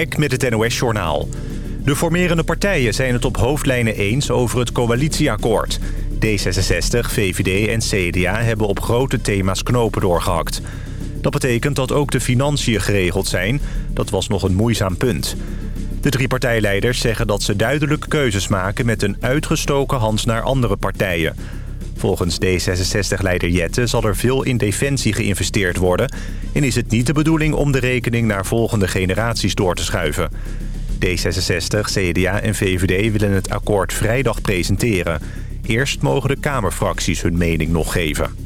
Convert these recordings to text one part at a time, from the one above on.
Ek met het NOS-journaal. De formerende partijen zijn het op hoofdlijnen eens over het coalitieakkoord. D66, VVD en CDA hebben op grote thema's knopen doorgehakt. Dat betekent dat ook de financiën geregeld zijn. Dat was nog een moeizaam punt. De drie partijleiders zeggen dat ze duidelijke keuzes maken... met een uitgestoken hand naar andere partijen. Volgens D66-leider Jette zal er veel in defensie geïnvesteerd worden... en is het niet de bedoeling om de rekening naar volgende generaties door te schuiven. D66, CDA en VVD willen het akkoord vrijdag presenteren. Eerst mogen de Kamerfracties hun mening nog geven.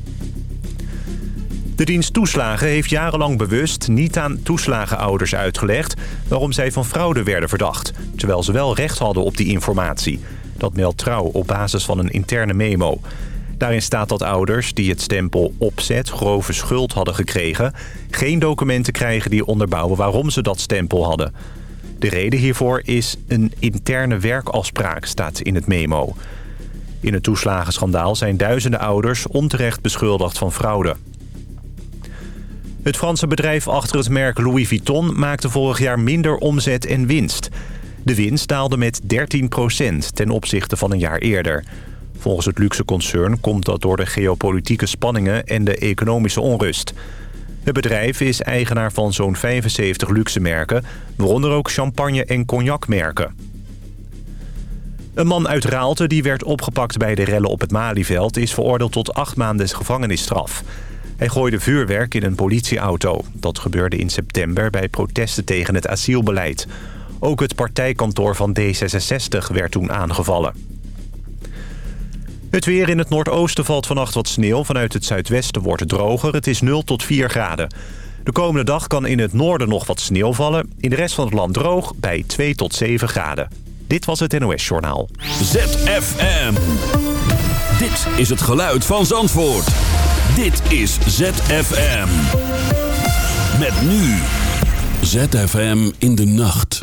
De dienst toeslagen heeft jarenlang bewust niet aan toeslagenouders uitgelegd... waarom zij van fraude werden verdacht, terwijl ze wel recht hadden op die informatie. Dat meldt Trouw op basis van een interne memo. Daarin staat dat ouders die het stempel opzet grove schuld hadden gekregen... geen documenten krijgen die onderbouwen waarom ze dat stempel hadden. De reden hiervoor is een interne werkafspraak, staat in het memo. In het toeslagenschandaal zijn duizenden ouders onterecht beschuldigd van fraude. Het Franse bedrijf achter het merk Louis Vuitton maakte vorig jaar minder omzet en winst. De winst daalde met 13% ten opzichte van een jaar eerder. Volgens het luxe concern komt dat door de geopolitieke spanningen en de economische onrust. Het bedrijf is eigenaar van zo'n 75 luxe merken, waaronder ook champagne- en cognacmerken. Een man uit Raalte die werd opgepakt bij de rellen op het Malieveld... is veroordeeld tot acht maanden gevangenisstraf. Hij gooide vuurwerk in een politieauto. Dat gebeurde in september bij protesten tegen het asielbeleid. Ook het partijkantoor van D66 werd toen aangevallen. Het weer in het noordoosten valt vannacht wat sneeuw. Vanuit het zuidwesten wordt het droger. Het is 0 tot 4 graden. De komende dag kan in het noorden nog wat sneeuw vallen. In de rest van het land droog bij 2 tot 7 graden. Dit was het NOS Journaal. ZFM. Dit is het geluid van Zandvoort. Dit is ZFM. Met nu. ZFM in de nacht.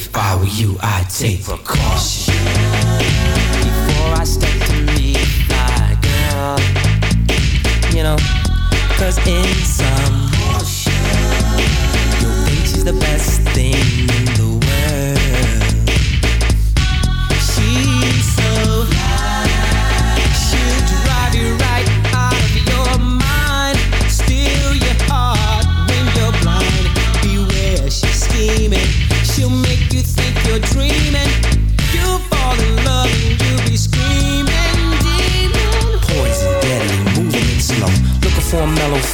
If I were you, I'd take precaution before I step to meet my girl. You know, cause in some, your think is the best thing in the world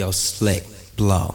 Your slick blow.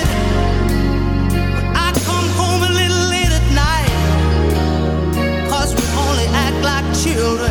children.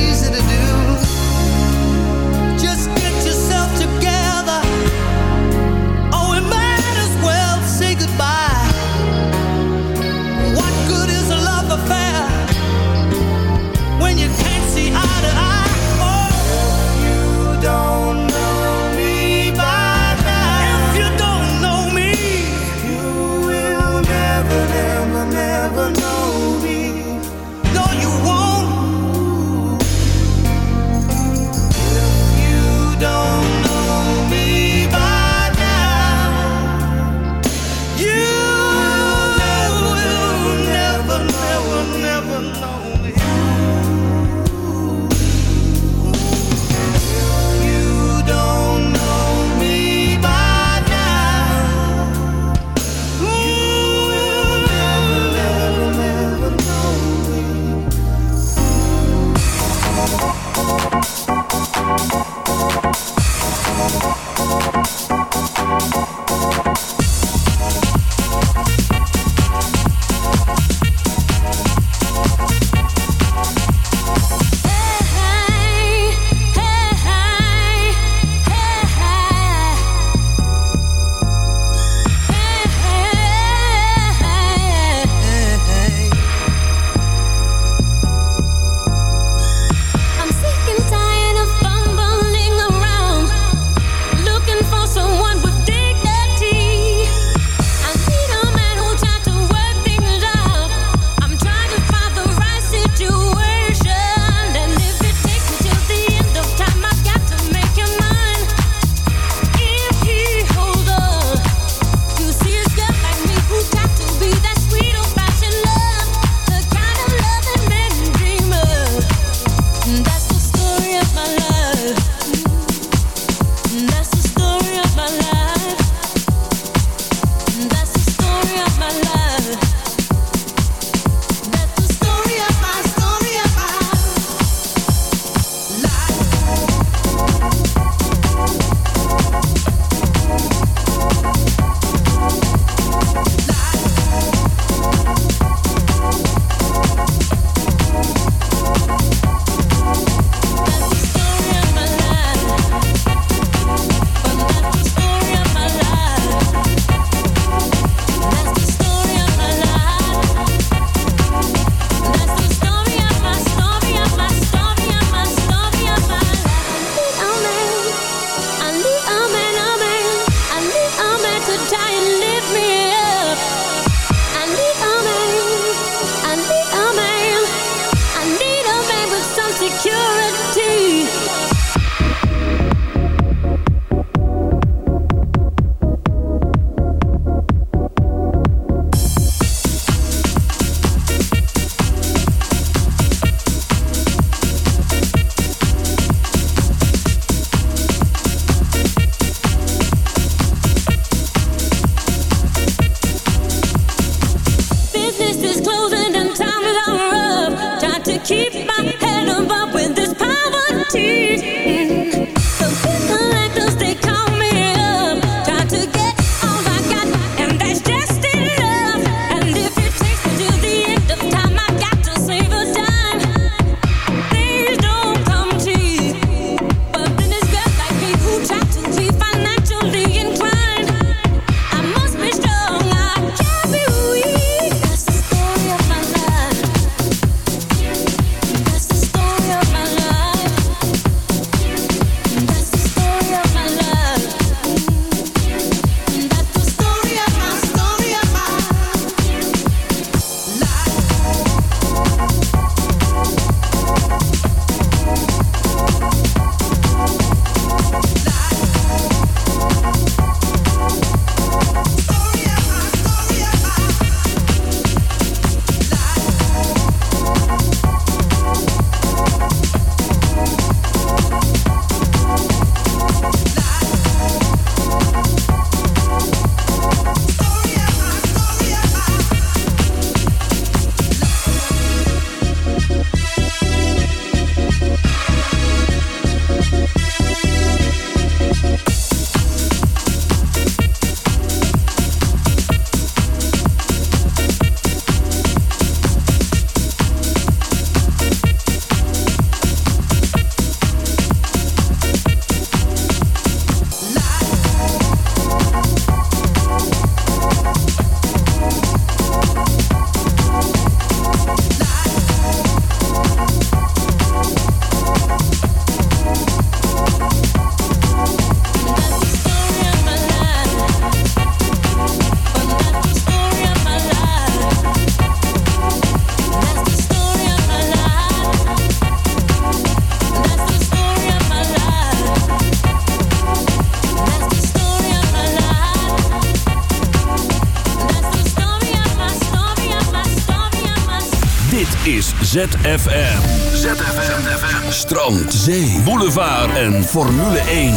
ZFM. ZFM. Strand, zee, boulevard en Formule 1.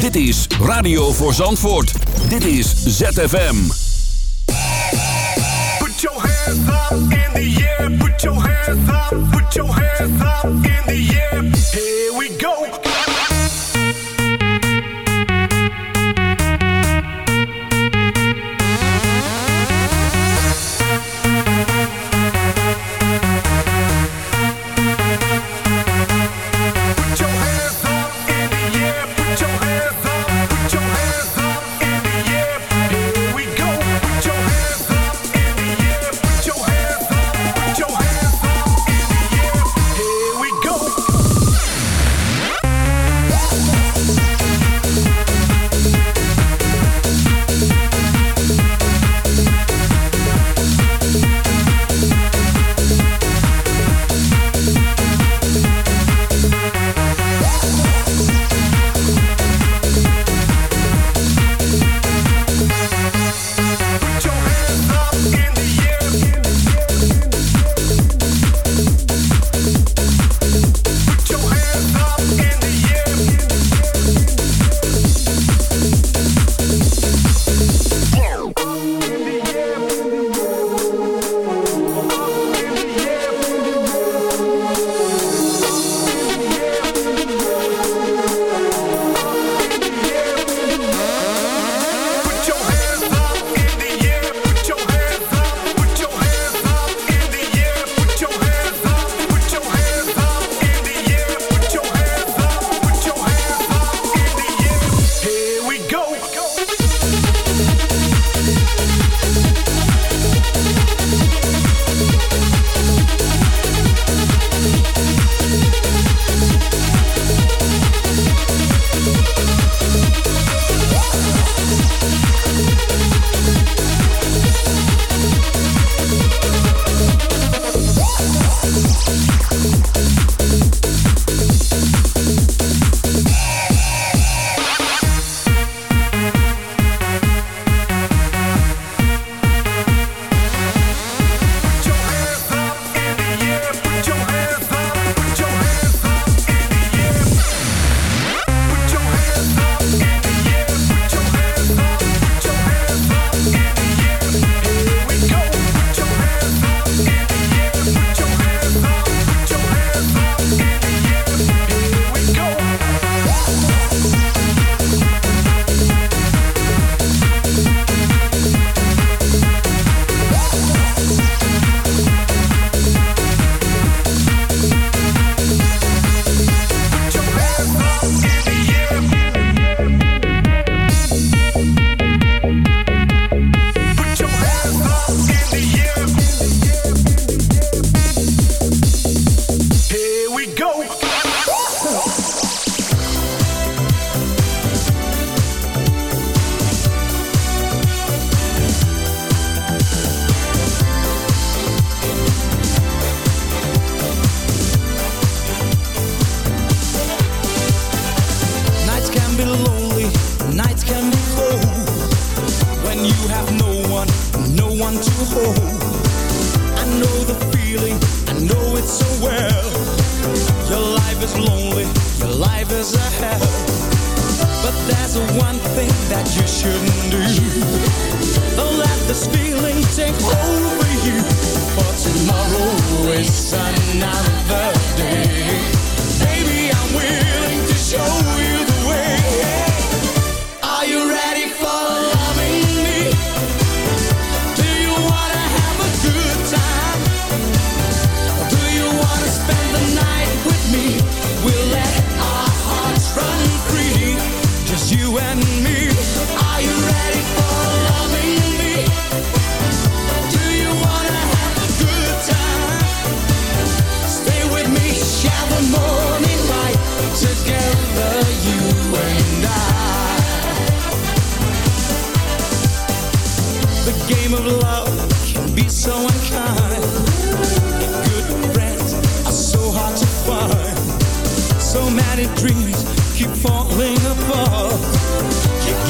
Dit is Radio voor Zandvoort. Dit is ZFM. Put your hands up in the air. Put your hands up. Put your hands up in the air.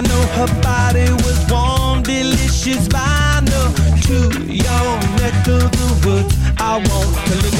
I know her body was warm, delicious by no to your neck of the woods. I want to look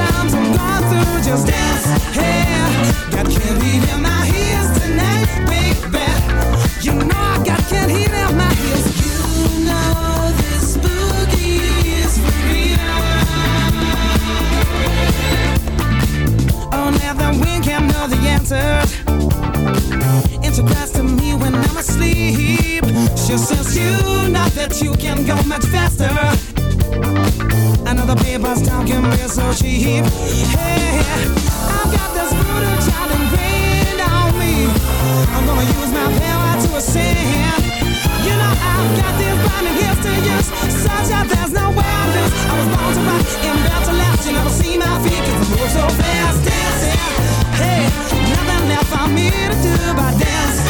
times I'm going through, just dance. Hey, got candy in my ears tonight, baby. You know I got candy in my ears. You know this boogie is real. Oh, never wink can know the answers. Integrates to me when I'm asleep. She says you know that you can go much faster. Another paper's talking me so cheap. Hey, I've got this voodoo child ingrained on me. I'm gonna use my power to ascend. You know I've got this blinding gifts to use, such that there's no way I lose. I was born to rock and built to last. You never see my feet 'cause I move so fast, dancing. Hey, nothing left for me to do but dance.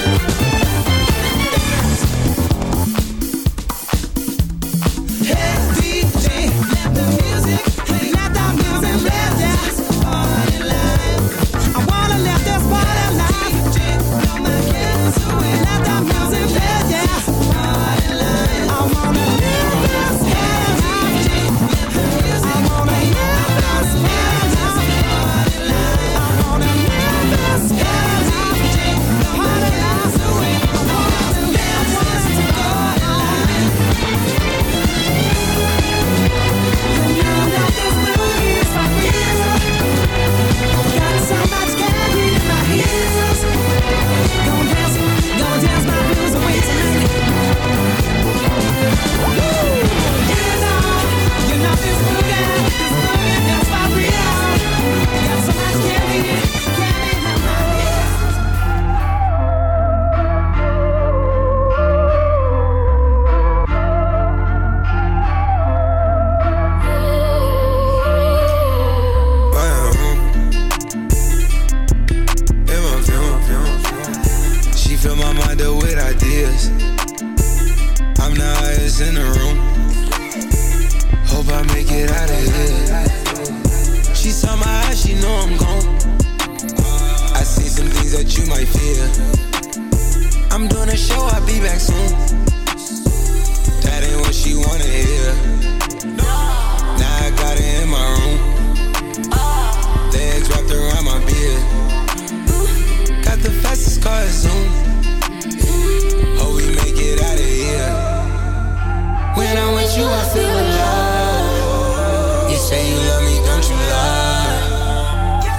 Say you love me, don't you lie?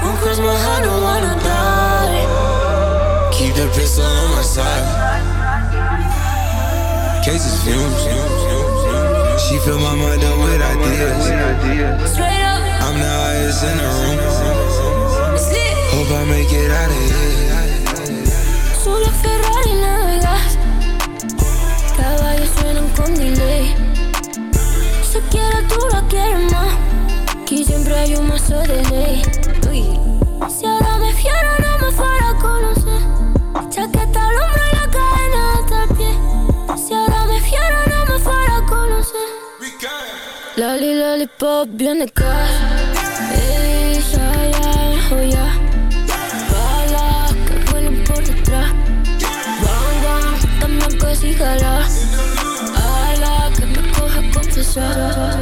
Won't cross my heart, don't wanna die. Keep the pistol on my side. Cases fumes. She fill my mind up with ideas. I'm the highest in the room. Hope I make it out of here. Solo Ferrari navegas, caballos suenan con delay. Se quiere tú la quieres más, aquí siempre hay un mazo de ley. Uy. Si ahora me fiera no me fuera a conocer, chaqueta al hombro y la cadena hasta el pie. Si ahora me fiera no me fuera a conocer. Lali, lollipop, bien de casa. Ala, que me coja confesar.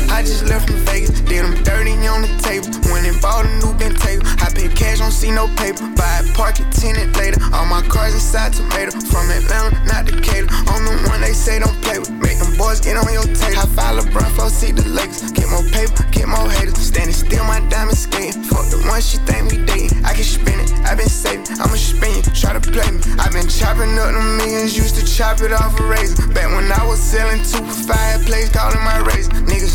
I just left from Vegas, did them dirty on the table. Went and bought a new Bentayga. I pay cash, don't see no paper. Buy it, park it, tenant later. All my cars inside tomato. From Atlanta, not Decatur. On the one they say don't play with. Make them boys get on your tape. I file a LeBron, flow, see the Lakers. Get more paper, get more haters. Standing still, my diamond skating. Fuck the one she think we dating. I can spin it, I been saving. I'ma spin you, try to play me. I been chopping up the millions, used to chop it off a razor. Back when I was selling two for five plays, calling my razor.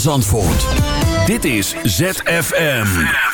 Van. Dit is ZFM.